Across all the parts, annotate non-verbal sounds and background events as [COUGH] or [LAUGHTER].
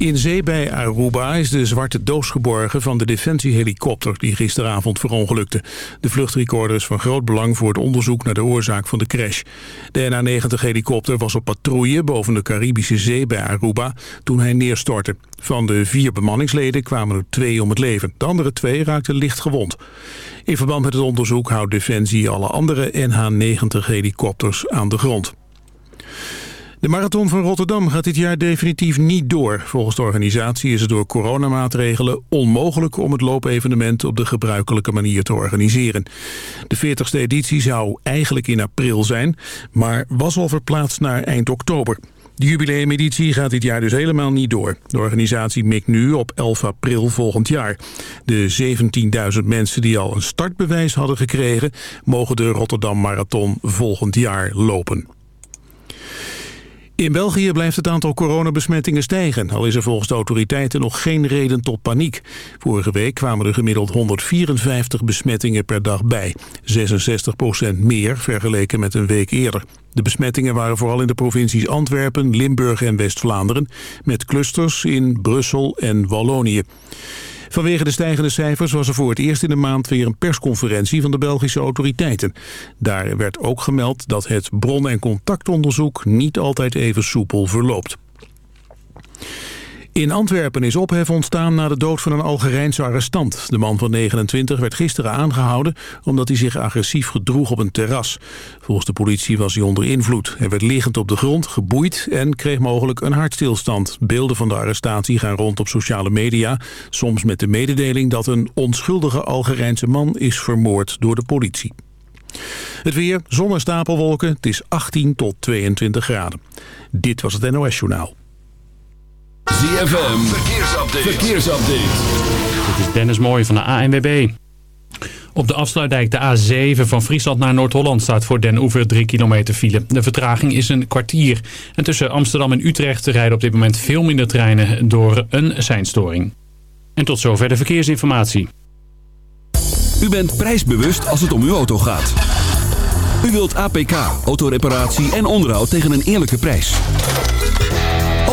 In zee bij Aruba is de zwarte doos geborgen van de defensiehelikopter die gisteravond verongelukte. De vluchtrecorder is van groot belang voor het onderzoek naar de oorzaak van de crash. De NH-90-helikopter was op patrouille boven de Caribische Zee bij Aruba toen hij neerstortte. Van de vier bemanningsleden kwamen er twee om het leven. De andere twee raakten licht gewond. In verband met het onderzoek houdt Defensie alle andere NH-90-helikopters aan de grond. De marathon van Rotterdam gaat dit jaar definitief niet door. Volgens de organisatie is het door coronamaatregelen onmogelijk om het loopevenement op de gebruikelijke manier te organiseren. De 40ste editie zou eigenlijk in april zijn, maar was al verplaatst naar eind oktober. De jubileumeditie gaat dit jaar dus helemaal niet door. De organisatie mikt nu op 11 april volgend jaar. De 17.000 mensen die al een startbewijs hadden gekregen... mogen de Rotterdam Marathon volgend jaar lopen. In België blijft het aantal coronabesmettingen stijgen... al is er volgens de autoriteiten nog geen reden tot paniek. Vorige week kwamen er gemiddeld 154 besmettingen per dag bij. 66% meer vergeleken met een week eerder. De besmettingen waren vooral in de provincies Antwerpen, Limburg en West-Vlaanderen... met clusters in Brussel en Wallonië. Vanwege de stijgende cijfers was er voor het eerst in de maand weer een persconferentie van de Belgische autoriteiten. Daar werd ook gemeld dat het bron- en contactonderzoek niet altijd even soepel verloopt. In Antwerpen is ophef ontstaan na de dood van een Algerijnse arrestant. De man van 29 werd gisteren aangehouden omdat hij zich agressief gedroeg op een terras. Volgens de politie was hij onder invloed. Hij werd liggend op de grond, geboeid en kreeg mogelijk een hartstilstand. Beelden van de arrestatie gaan rond op sociale media. Soms met de mededeling dat een onschuldige Algerijnse man is vermoord door de politie. Het weer, zon en stapelwolken. Het is 18 tot 22 graden. Dit was het NOS Journaal. ZFM, verkeersupdate. verkeersupdate. Dit is Dennis Mooij van de ANWB. Op de afsluitdijk de A7 van Friesland naar Noord-Holland staat voor Den Oever 3 kilometer file. De vertraging is een kwartier. En tussen Amsterdam en Utrecht rijden op dit moment veel minder treinen door een seinstoring. En tot zover de verkeersinformatie. U bent prijsbewust als het om uw auto gaat. U wilt APK, autoreparatie en onderhoud tegen een eerlijke prijs.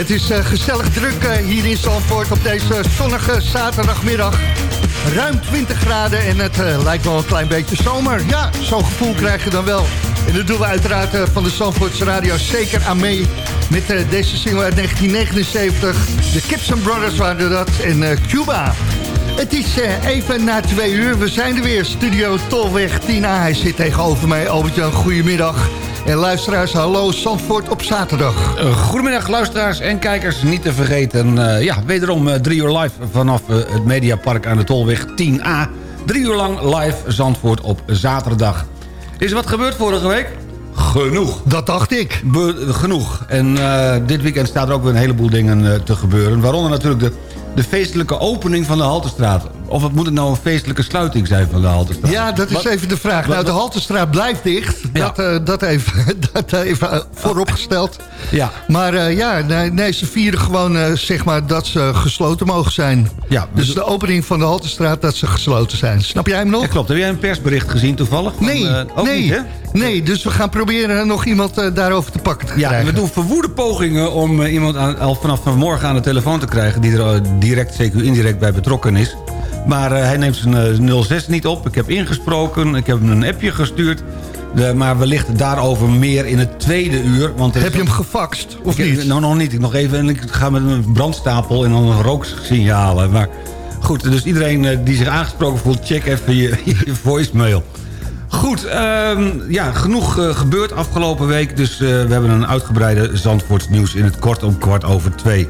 Het is uh, gezellig druk uh, hier in Zandvoort op deze zonnige zaterdagmiddag. Ruim 20 graden en het uh, lijkt wel een klein beetje zomer. Ja, zo'n gevoel krijg je dan wel. En dat doen we uiteraard van de Zandvoortse Radio zeker aan mee... met deze single uit 1979. De Gibson Brothers waren dat en Cuba. Het is even na twee uur. We zijn er weer. Studio Tolweg Tina. Hij zit tegenover mij. Albert-Jan, goedemiddag. En luisteraars, hallo Zandvoort op zaterdag. Uh, goedemiddag luisteraars en kijkers. Niet te vergeten, uh, ja, wederom uh, drie uur live vanaf het Mediapark aan de Tolweg 10A. Drie uur lang live Zandvoort op zaterdag. Is er wat gebeurd vorige week? Genoeg. Dat dacht ik. genoeg. En dit weekend staat er ook weer een heleboel dingen te gebeuren. Waaronder natuurlijk de, de feestelijke opening van de Haltestraat. Of het moet het nou een feestelijke sluiting zijn van de Haltestraat? Ja, dat is even de vraag. nou, de Haltestraat blijft dicht. Dat, uh, dat even, [LAUGHS] dat even vooropgesteld. Ja. Maar uh, ja, nee, nee, ze vieren gewoon zeg maar dat ze gesloten mogen zijn. Ja, dus de opening van de Haltestraat dat ze gesloten zijn. Snap jij hem nog? Ja, klopt. Heb jij een persbericht gezien toevallig? Van, nee, nee. Niet, hè? Nee, dus we gaan proberen nog iemand daarover te pakken te krijgen. Ja, we doen verwoede pogingen om iemand aan, al vanaf vanmorgen aan de telefoon te krijgen... die er direct, zeker indirect bij betrokken is. Maar uh, hij neemt zijn uh, 06 niet op. Ik heb ingesproken, ik heb hem een appje gestuurd. De, maar wellicht daarover meer in het tweede uur. Want heb je hem gefaxt, of ik, niet? Nou, nog niet. Ik nog even en ik ga met een brandstapel en dan een rooksignalen. Maar goed, dus iedereen uh, die zich aangesproken voelt... check even je, [LAUGHS] je voicemail. Goed, um, ja, genoeg uh, gebeurd afgelopen week. Dus uh, we hebben een uitgebreide Zandvoorts nieuws in het kort om kwart over twee.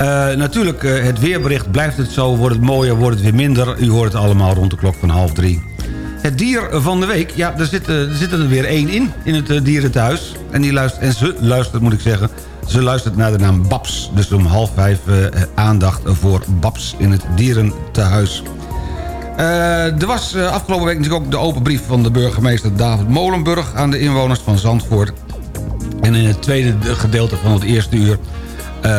Uh, natuurlijk, uh, het weerbericht blijft het zo. Wordt het mooier, wordt het weer minder. U hoort het allemaal rond de klok van half drie. Het dier van de week, ja, er zit, uh, er, zit er weer één in, in het dierenthuis. En, die luistert, en ze luistert, moet ik zeggen, ze luistert naar de naam Babs. Dus om half vijf aandacht voor Babs in het dierentehuis. er was afgelopen week natuurlijk ook de open brief van de burgemeester David Molenburg... aan de inwoners van Zandvoort. En in het tweede gedeelte van het eerste uur uh,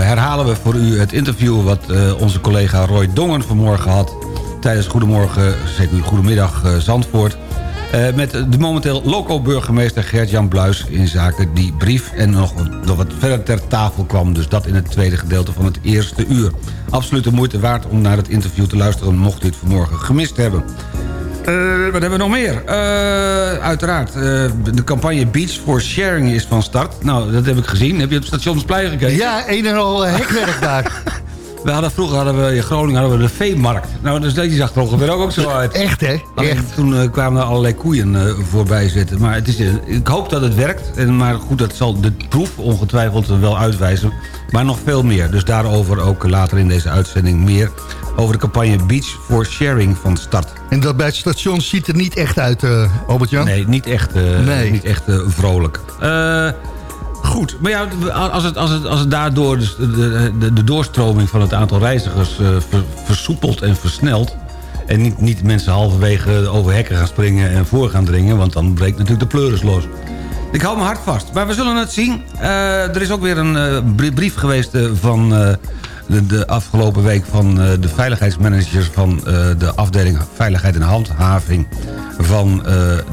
herhalen we voor u het interview... wat uh, onze collega Roy Dongen vanmorgen had... tijdens Goedemorgen, zeker Goedemiddag uh, Zandvoort... met de momenteel loco-burgemeester Gert-Jan Bluis... in zaken die brief en nog, nog wat verder ter tafel kwam. Dus dat in het tweede gedeelte van het eerste uur. Absoluut de moeite waard om naar het interview te luisteren... mocht u het vanmorgen gemist hebben. Uh, wat hebben we nog meer? Uh, uiteraard, uh, de campagne Beach for Sharing is van start. Nou, dat heb ik gezien. Heb je op Stationsplein gekeken? Ja, een en al hekwerk daar. [LAUGHS] We hadden, vroeger hadden we in Groningen hadden we de veemarkt. Nou, dus die zag er ongeveer ook, zo uit. Echt, hè? Echt. Toen kwamen er allerlei koeien voorbij zitten. Maar het is, ik hoop dat het werkt. En, maar goed, dat zal de proef ongetwijfeld wel uitwijzen. Maar nog veel meer. Dus daarover ook later in deze uitzending meer over de campagne Beach for Sharing van start. En dat bij het station ziet er niet echt uit, uh, Albert-Jan? Nee, niet echt, uh, nee. Niet echt uh, vrolijk. Goed, maar ja, als het, als het, als het daardoor dus de, de, de doorstroming van het aantal reizigers ver, versoepelt en versnelt... en niet, niet mensen halverwege over hekken gaan springen en voor gaan dringen... want dan breekt natuurlijk de pleuris los. Ik hou me hard vast. Maar we zullen het zien. er is ook weer een brief geweest van de, de afgelopen week van uh, de veiligheidsmanagers... van uh, de afdeling Veiligheid en Handhaving van uh,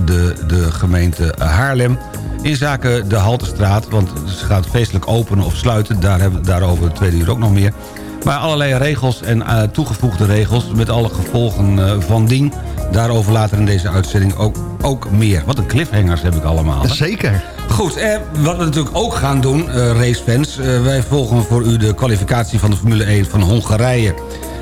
de, de gemeente Haarlem... in zaken de Haltestraat, want ze gaat feestelijk openen of sluiten. Daar hebben daarover de tweede uur ook nog meer. Maar allerlei regels en toegevoegde regels met alle gevolgen van dien... Daarover later in deze uitzending ook, ook meer. Wat een cliffhangers heb ik allemaal. Hè? Zeker. Goed, eh, wat we natuurlijk ook gaan doen, uh, racefans... Wij volgen voor u de kwalificatie van de Formule 1 van Hongarije.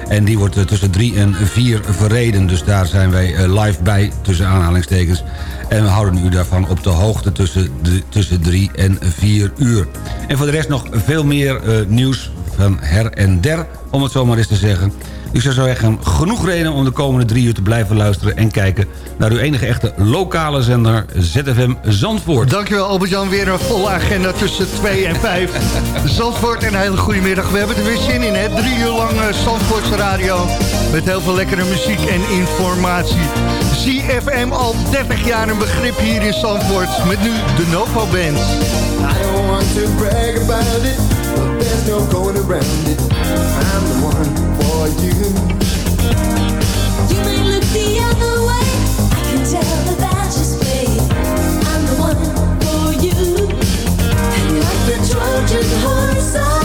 En die wordt tussen 3 en 4 verreden. Dus daar zijn wij live bij, tussen aanhalingstekens. En we houden u daarvan op de hoogte tussen, de, tussen 3 en 4 uur. En voor de rest nog veel meer nieuws van her en der, om het zo maar eens te zeggen... Ik zou zeggen, genoeg reden om de komende drie uur te blijven luisteren... en kijken naar uw enige echte lokale zender ZFM Zandvoort. Dankjewel Albert-Jan, weer een volle agenda tussen 2 en 5. [LAUGHS] Zandvoort en een hele goede middag. We hebben er weer zin in, hè? Drie uur lang uh, Zandvoortse radio... met heel veel lekkere muziek en informatie. ZFM al 30 jaar een begrip hier in Zandvoort... met nu de Novo Band. I don't want to brag about it, there's no going around it. I'm the one for you. You may look the other way. I can tell that that's just way. I'm the one for you. And like the Trojan horse.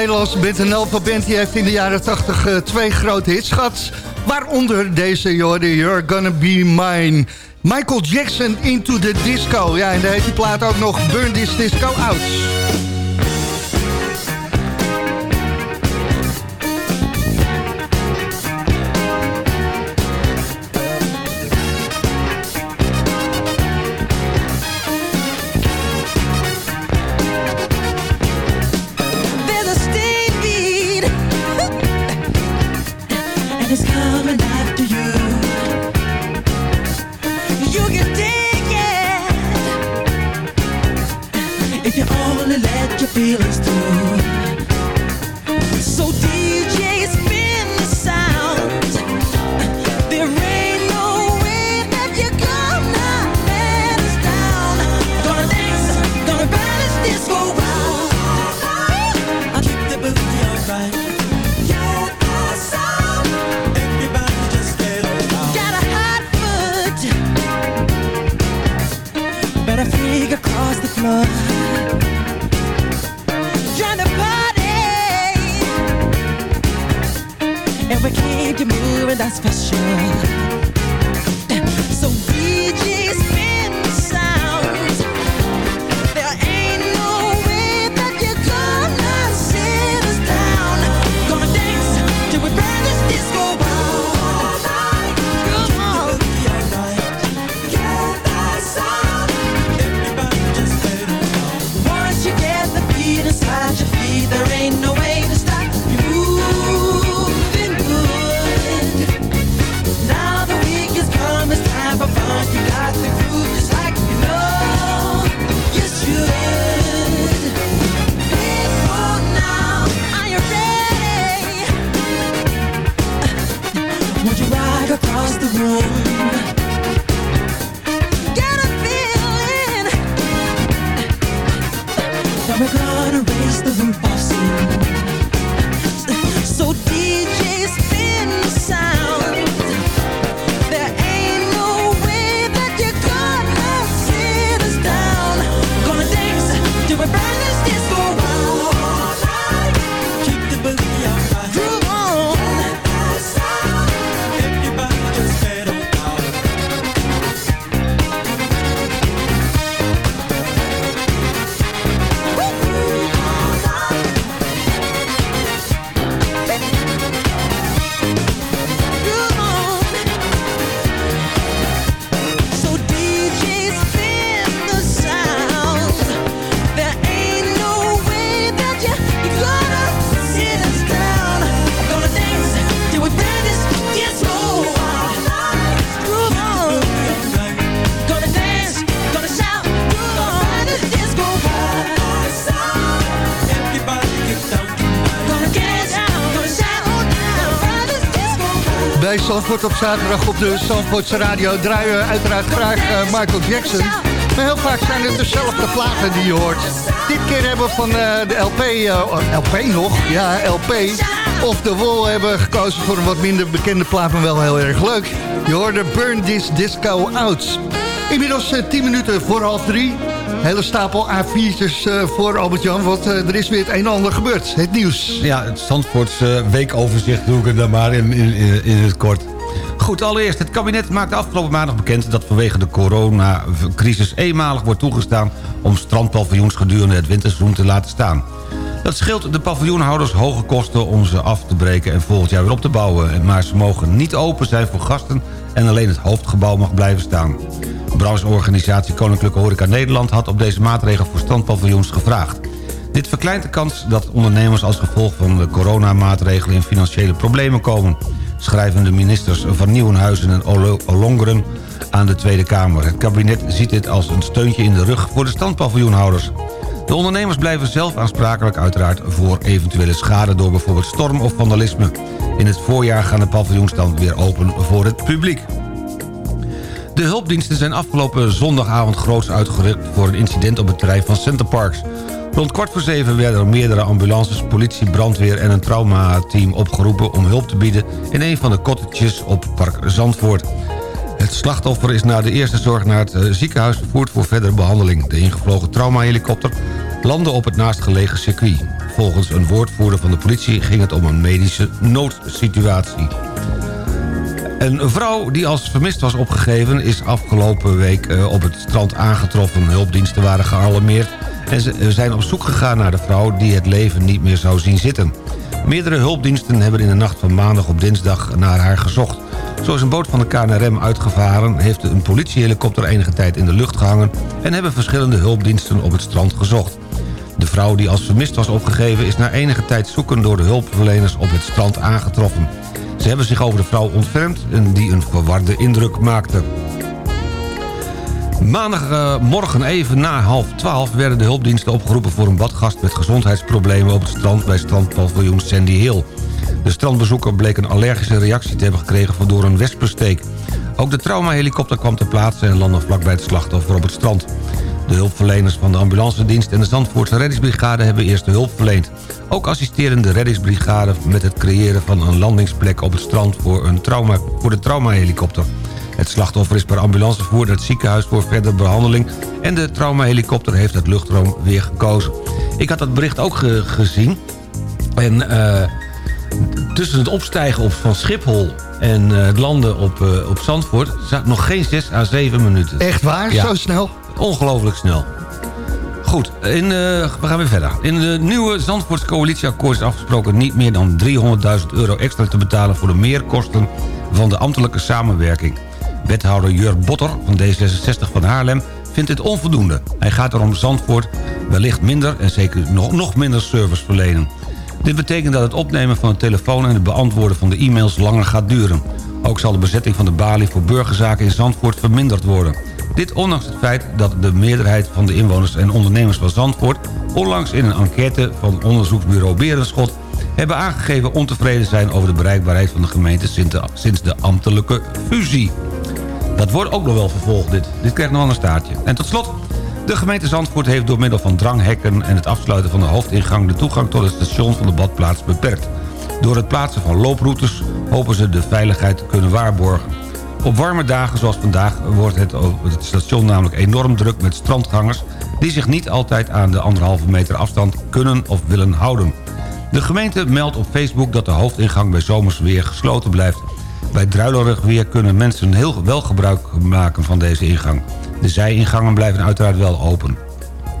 Nederlandse band, een Band, die heeft in de jaren 80 uh, twee grote hits gehad. Waaronder deze, You're Gonna Be Mine. Michael Jackson Into the Disco. Ja, en daar heet die plaat ook nog Burn This Disco Out. Zandvoort op zaterdag op de Zandvoortse radio draaien uiteraard graag uh, Michael Jackson. Maar heel vaak zijn het dezelfde platen die je hoort. Dit keer hebben we van uh, de LP, eh, LP nog, ja LP, of de Wall hebben gekozen voor een wat minder bekende plaat, maar wel heel erg leuk. Je hoorde Burn This Disco Out. Inmiddels 10 minuten voor half drie. Hele stapel A4'tjes uh, voor Albert-Jan, want uh, er is weer het een en ander gebeurd. Het nieuws. Ja, het Zandvoortse weekoverzicht doe ik het dan maar in, in, in het kort. Goed, allereerst, het kabinet maakte afgelopen maandag bekend... dat vanwege de coronacrisis eenmalig wordt toegestaan... om strandpaviljoens gedurende het winterseizoen te laten staan. Dat scheelt de paviljoenhouders hoge kosten om ze af te breken... en volgend jaar weer op te bouwen. Maar ze mogen niet open zijn voor gasten... en alleen het hoofdgebouw mag blijven staan. Brancheorganisatie Koninklijke Horeca Nederland... had op deze maatregel voor strandpaviljoens gevraagd. Dit verkleint de kans dat ondernemers als gevolg van de coronamaatregelen... in financiële problemen komen schrijven de ministers van Nieuwenhuizen en Olongeren aan de Tweede Kamer. Het kabinet ziet dit als een steuntje in de rug voor de standpaviljoenhouders. De ondernemers blijven zelf aansprakelijk uiteraard voor eventuele schade... door bijvoorbeeld storm of vandalisme. In het voorjaar gaan de paviljoens dan weer open voor het publiek. De hulpdiensten zijn afgelopen zondagavond groots uitgerukt... voor een incident op het terrein van Centerparks. Rond kwart voor zeven werden er meerdere ambulances, politie, brandweer en een traumateam opgeroepen om hulp te bieden in een van de cottages op Park Zandvoort. Het slachtoffer is na de eerste zorg naar het eh, ziekenhuis vervoerd voor verdere behandeling. De ingevlogen traumahelikopter landde op het naastgelegen circuit. Volgens een woordvoerder van de politie ging het om een medische noodsituatie. Een vrouw die als vermist was opgegeven... is afgelopen week eh, op het strand aangetroffen. Hulpdiensten waren gealarmeerd... en ze zijn op zoek gegaan naar de vrouw... die het leven niet meer zou zien zitten. Meerdere hulpdiensten hebben in de nacht van maandag op dinsdag naar haar gezocht. Zo is een boot van de KNRM uitgevaren... heeft een politiehelikopter enige tijd in de lucht gehangen... en hebben verschillende hulpdiensten op het strand gezocht. De vrouw die als vermist was opgegeven... is na enige tijd zoeken door de hulpverleners op het strand aangetroffen. Ze hebben zich over de vrouw ontfermd die een verwarde indruk maakte. Maandagmorgen even na half twaalf werden de hulpdiensten opgeroepen voor een badgast met gezondheidsproblemen op het strand bij strandpaviljoen Sandy Hill. De strandbezoeker bleek een allergische reactie te hebben gekregen door een wespensteek. Ook de traumahelikopter kwam ter plaatse en landde vlakbij het slachtoffer op het strand. De hulpverleners van de ambulancedienst en de Zandvoortse reddingsbrigade hebben eerst de hulp verleend. Ook assisteren de reddingsbrigade met het creëren van een landingsplek op het strand voor, een trauma, voor de traumahelikopter. Het slachtoffer is per ambulance vervoerd naar het ziekenhuis voor verdere behandeling... en de traumahelikopter heeft het luchtruim weer gekozen. Ik had dat bericht ook gezien. En uh, tussen het opstijgen op, van Schiphol en uh, het landen op, uh, op Zandvoort... zat nog geen 6 à 7 minuten. Echt waar? Ja. Zo snel? Ongelooflijk snel. Goed, in, uh, we gaan weer verder. In de nieuwe Zandvoorts coalitieakkoord is afgesproken... niet meer dan 300.000 euro extra te betalen... voor de meerkosten van de ambtelijke samenwerking. Wethouder Jur Botter van D66 van Haarlem vindt dit onvoldoende. Hij gaat erom Zandvoort wellicht minder en zeker nog, nog minder service verlenen. Dit betekent dat het opnemen van de telefoon en het beantwoorden van de e-mails langer gaat duren. Ook zal de bezetting van de balie voor burgerzaken in Zandvoort verminderd worden. Dit ondanks het feit dat de meerderheid van de inwoners en ondernemers van Zandvoort... onlangs in een enquête van onderzoeksbureau Berenschot... hebben aangegeven ontevreden zijn over de bereikbaarheid van de gemeente sinds de ambtelijke fusie. Dat wordt ook nog wel vervolgd, dit. Dit krijgt nog een staartje. En tot slot, de gemeente Zandvoort heeft door middel van dranghekken... en het afsluiten van de hoofdingang de toegang tot het station van de badplaats beperkt. Door het plaatsen van looproutes hopen ze de veiligheid te kunnen waarborgen. Op warme dagen zoals vandaag wordt het, het station namelijk enorm druk met strandgangers... die zich niet altijd aan de anderhalve meter afstand kunnen of willen houden. De gemeente meldt op Facebook dat de hoofdingang bij zomers weer gesloten blijft. Bij druilerig weer kunnen mensen heel wel gebruik maken van deze ingang. De zijingangen blijven uiteraard wel open.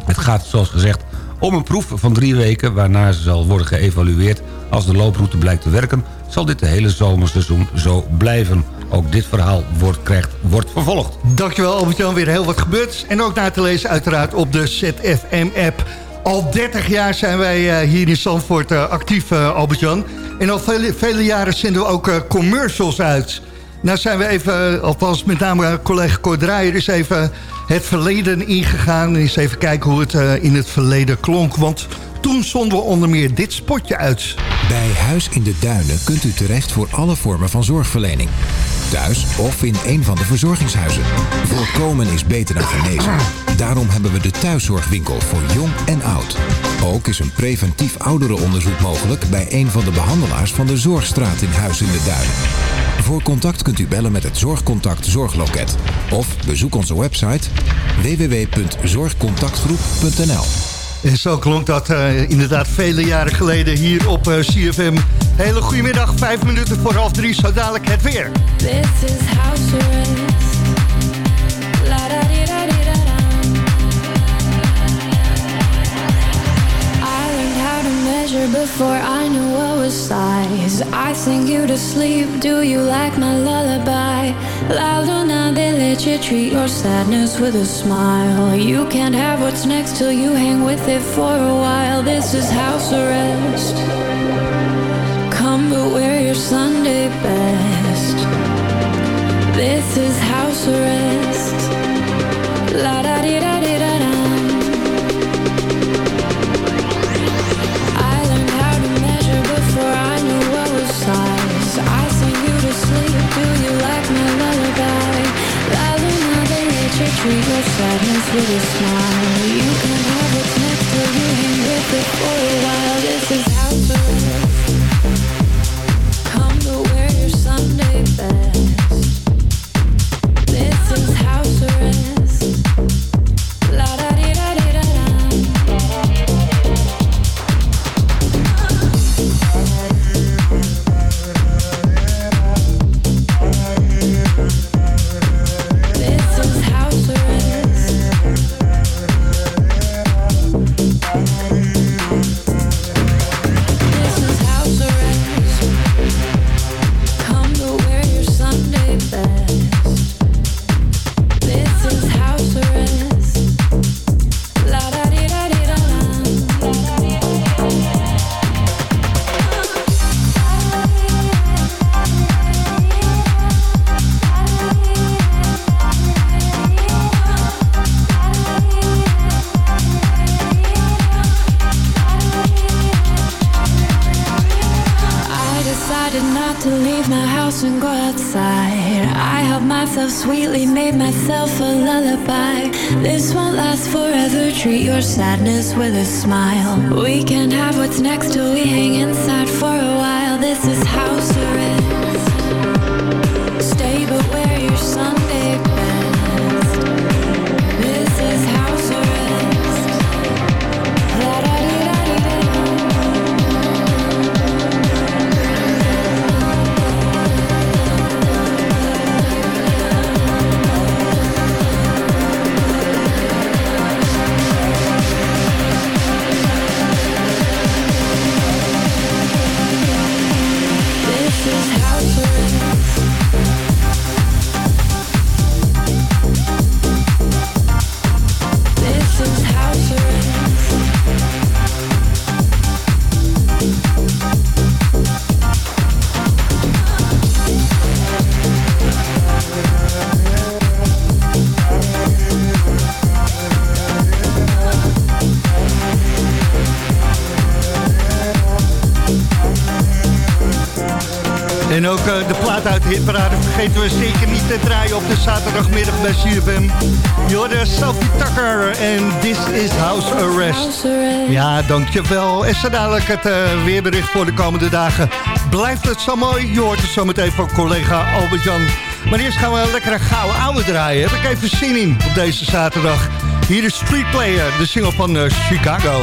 Het gaat zoals gezegd om een proef van drie weken... waarna ze zal worden geëvalueerd. Als de looproute blijkt te werken... zal dit de hele zomerseizoen zo blijven. Ook dit verhaal wordt, krijgt, wordt vervolgd. Dankjewel Albert-Jan, weer heel wat gebeurd. En ook na te lezen uiteraard op de ZFM-app. Al 30 jaar zijn wij uh, hier in Zandvoort uh, actief, uh, Albert-Jan. En al vele, vele, jaren zenden we ook commercials uit. Nou zijn we even, althans met name collega Cordraaier... is even het verleden ingegaan. En eens even kijken hoe het in het verleden klonk. Want toen zonden we onder meer dit spotje uit. Bij Huis in de Duinen kunt u terecht voor alle vormen van zorgverlening. Thuis of in een van de verzorgingshuizen. Voorkomen is beter dan genezen. Daarom hebben we de thuiszorgwinkel voor jong en oud. Ook is een preventief ouderenonderzoek mogelijk... bij een van de behandelaars van de Zorgstraat in Huis in de Duinen. Voor contact kunt u bellen met het Zorgcontact Zorgloket. Of bezoek onze website www.zorgcontactgroep.nl en zo klonk dat uh, inderdaad vele jaren geleden hier op uh, CFM. Hele goedemiddag, vijf minuten voor half drie, zo dadelijk het weer. This is house before I knew what was size. I sing you to sleep, do you like my lullaby? Louder now they let you treat your sadness with a smile. You can't have what's next till you hang with it for a while. This is house arrest. Come but wear your Sunday best. This is house arrest. La treat your sadness with a smile. You can have what's next till you hang with it for a while. To leave my house and go outside. I helped myself sweetly, made myself a lullaby. This won't last forever, treat your sadness with a smile. We can have what's next till we hang inside for a while. This is house arrest. De plaat uit de hitparade vergeten we zeker niet te draaien op de zaterdagmiddag bij CFM. Je hoorde Sophie Tucker en This is House Arrest. Ja, dankjewel. En zo dadelijk het eh, weerbericht voor de komende dagen. Blijft het zo mooi? Je hoort het zo meteen van collega Albert-Jan. Maar eerst gaan we een lekkere gouden oude draaien. Heb ik even zin in op deze zaterdag. Hier is Street Player, de single van eh, Chicago.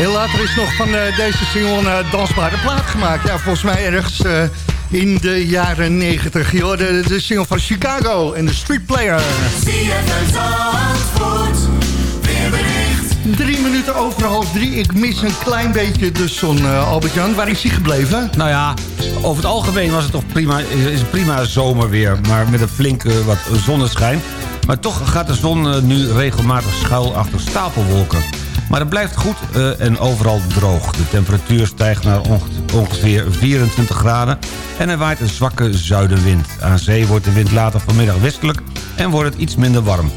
En later is nog van uh, deze single een uh, dansbare plaat gemaakt. Ja, volgens mij ergens uh, in de jaren 90. Je hoorde de single van Chicago en de Street Player. Drie minuten over half drie. Ik mis een klein beetje de zon, uh, Albert-Jan. Waar is hij gebleven? Nou ja, over het algemeen was het toch prima, is prima zomerweer. Maar met een flinke wat zonneschijn. Maar toch gaat de zon nu regelmatig schuil achter stapelwolken. Maar het blijft goed uh, en overal droog. De temperatuur stijgt naar ongeveer 24 graden... en er waait een zwakke zuidenwind. Aan zee wordt de wind later vanmiddag westelijk... en wordt het iets minder warm.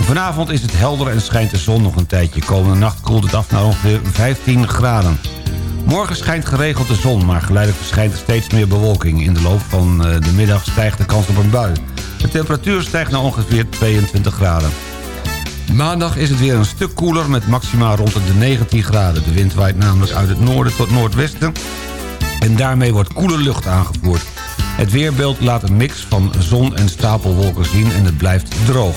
Vanavond is het helder en schijnt de zon nog een tijdje. Komende nacht koelt het af naar ongeveer 15 graden. Morgen schijnt geregeld de zon, maar geleidelijk verschijnt er steeds meer bewolking. In de loop van uh, de middag stijgt de kans op een bui. De temperatuur stijgt naar ongeveer 22 graden. Maandag is het weer een stuk koeler met maximaal rond de 19 graden. De wind waait namelijk uit het noorden tot noordwesten... en daarmee wordt koele lucht aangevoerd. Het weerbeeld laat een mix van zon en stapelwolken zien en het blijft droog.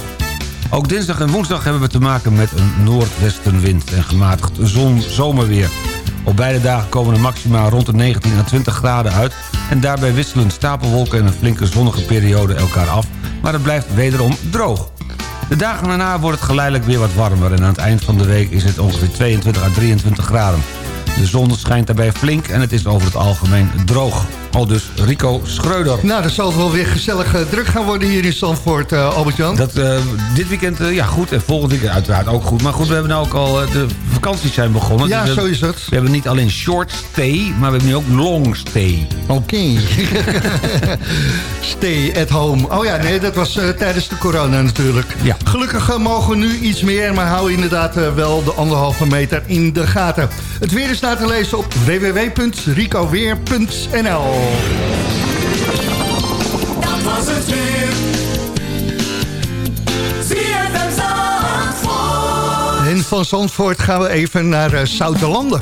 Ook dinsdag en woensdag hebben we te maken met een noordwestenwind... en gematigd zon zomerweer. Op beide dagen komen de maxima rond de 19 en 20 graden uit... en daarbij wisselen stapelwolken en een flinke zonnige periode elkaar af... maar het blijft wederom droog. De dagen daarna wordt het geleidelijk weer wat warmer... en aan het eind van de week is het ongeveer 22 à 23 graden. De zon schijnt daarbij flink en het is over het algemeen droog. Al dus Rico Schreuder. Nou, dat zal het wel weer gezellig uh, druk gaan worden hier in Zandvoort, uh, Albert-Jan. Dat, uh, dit weekend, ja goed, en volgend weekend uiteraard ook goed. Maar goed, we hebben nu ook al, de vakanties zijn begonnen. Ja, dus zo is het. We hebben niet alleen short stay, maar we hebben nu ook long stay. Oké. Okay. [LAUGHS] stay at home. Oh ja, nee, dat was tijdens de corona natuurlijk. Ja. Gelukkig mogen we nu iets meer, maar hou inderdaad wel de anderhalve meter in de gaten. Het weer is na te lezen op www.ricoweer.nl Dat was het weer. En van Zandvoort gaan we even naar uh, Zoutelanden.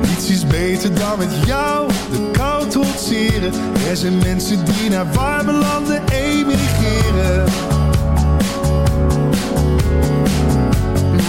Niets is beter dan met jou de kou trotseren. Er zijn mensen die naar warme landen emigreren.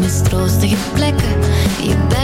mistroostige plekken. Je bij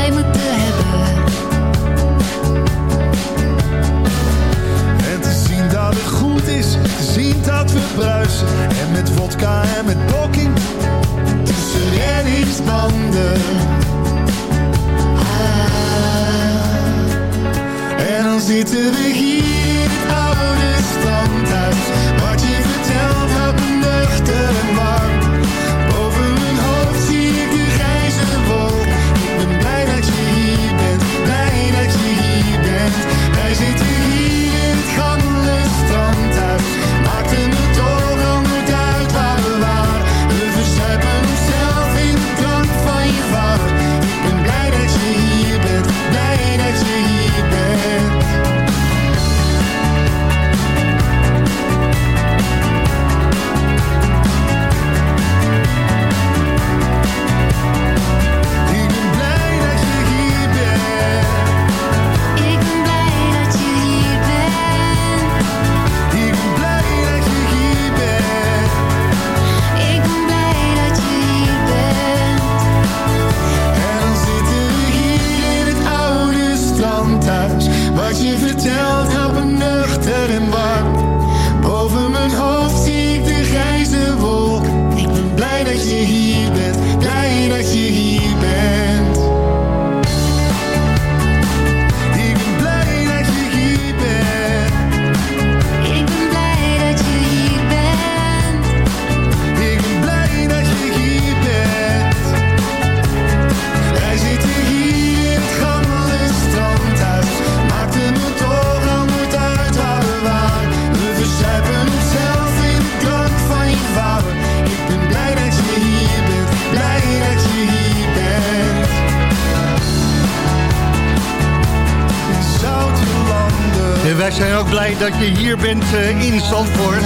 zijn ook blij dat je hier bent uh, in Zandvoort.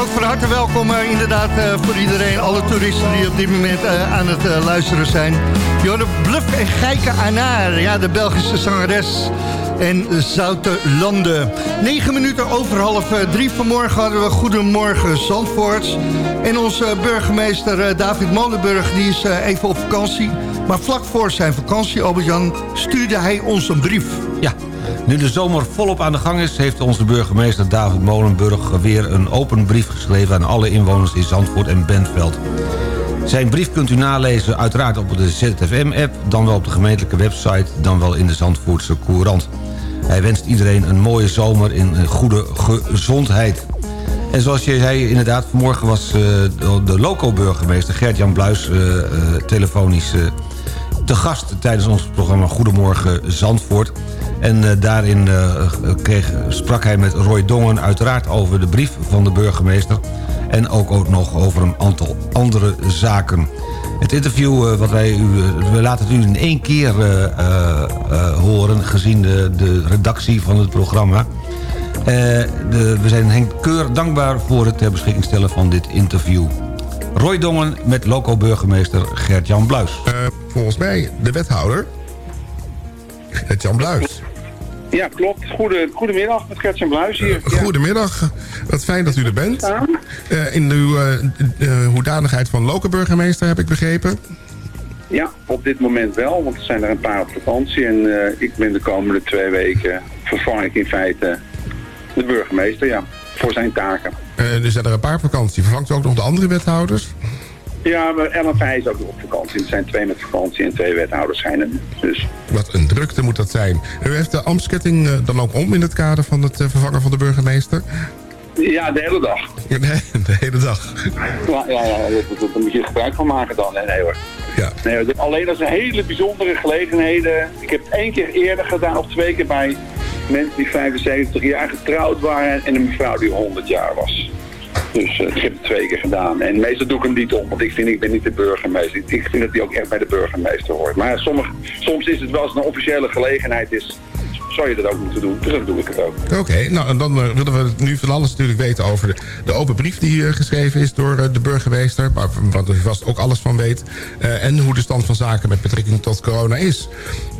Ook van harte welkom uh, inderdaad uh, voor iedereen. Alle toeristen die op dit moment aan het luisteren zijn. Jonne Bluff en Geike Anaar. Ja, de Belgische zangeres en Zoute Landen. 9 minuten over half drie vanmorgen hadden we Goedemorgen Zandvoort. En onze burgemeester David Molenburg die is even op vakantie. Maar vlak voor zijn vakantie, Albert-Jan, stuurde hij ons een brief. Ja, nu de zomer volop aan de gang is... heeft onze burgemeester David Molenburg weer een open brief geschreven... aan alle inwoners in Zandvoort en Bentveld. Zijn brief kunt u nalezen uiteraard op de ZFM-app... dan wel op de gemeentelijke website, dan wel in de Zandvoortse Courant. Hij wenst iedereen een mooie zomer in goede gezondheid. En zoals je zei, inderdaad, vanmorgen was uh, de loco-burgemeester Gert-Jan Bluis uh, uh, telefonisch te gast tijdens ons programma Goedemorgen Zandvoort. En daarin kreeg, sprak hij met Roy Dongen uiteraard over de brief van de burgemeester... en ook, ook nog over een aantal andere zaken. Het interview, wat wij u, we laten het u in één keer horen... gezien de, de redactie van het programma... de, we zijn Henk Keur dankbaar voor het ter beschikking stellen van dit interview. Roy Dongen met loco-burgemeester Gert-Jan Bluis. Volgens mij de wethouder Gert-Jan Bluis. Ja, klopt. Goede, goedemiddag met Gert-Jan Bluis hier. Uh, goedemiddag. Wat fijn dat u er bent. Uh, in uw hoedanigheid van loco-burgemeester heb ik begrepen. Ja, op dit moment wel, want er zijn er een paar op vakantie. En ik ben de komende twee weken vervang ik in feite de burgemeester, ja, voor zijn taken. Er zijn er een paar vakantie. Vervangt u ook nog de andere wethouders? Ja, maar LNV is ook nog op vakantie. Er zijn twee met vakantie en twee wethouders zijn er. Dus. Wat een drukte moet dat zijn. U heeft de ambtsketting uh, dan ook om in het kader van het uh, vervangen van de burgemeester? Ja, de hele dag. Nee, de hele dag. Ja, ja, ja daar moet je gebruik van maken dan. Nee, hoor. Ja. Nee, alleen als een hele bijzondere gelegenheden. Ik heb het één keer eerder gedaan, of twee keer bij mensen die 75 jaar getrouwd waren en een mevrouw die 100 jaar was. Dus uh, ik heb het twee keer gedaan. En meestal doe ik hem niet om, want ik vind ik ben niet de burgemeester. Ik vind dat hij ook echt bij de burgemeester hoort. Maar soms is het wel als een officiële gelegenheid is zou je dat ook moeten doen. Dus doe ik het ook. Oké, nou en dan uh, willen we nu van alles natuurlijk weten over de, de open brief die uh, geschreven is door uh, de burgemeester. Waar u vast ook alles van weet. en hoe de stand van zaken met betrekking tot corona is.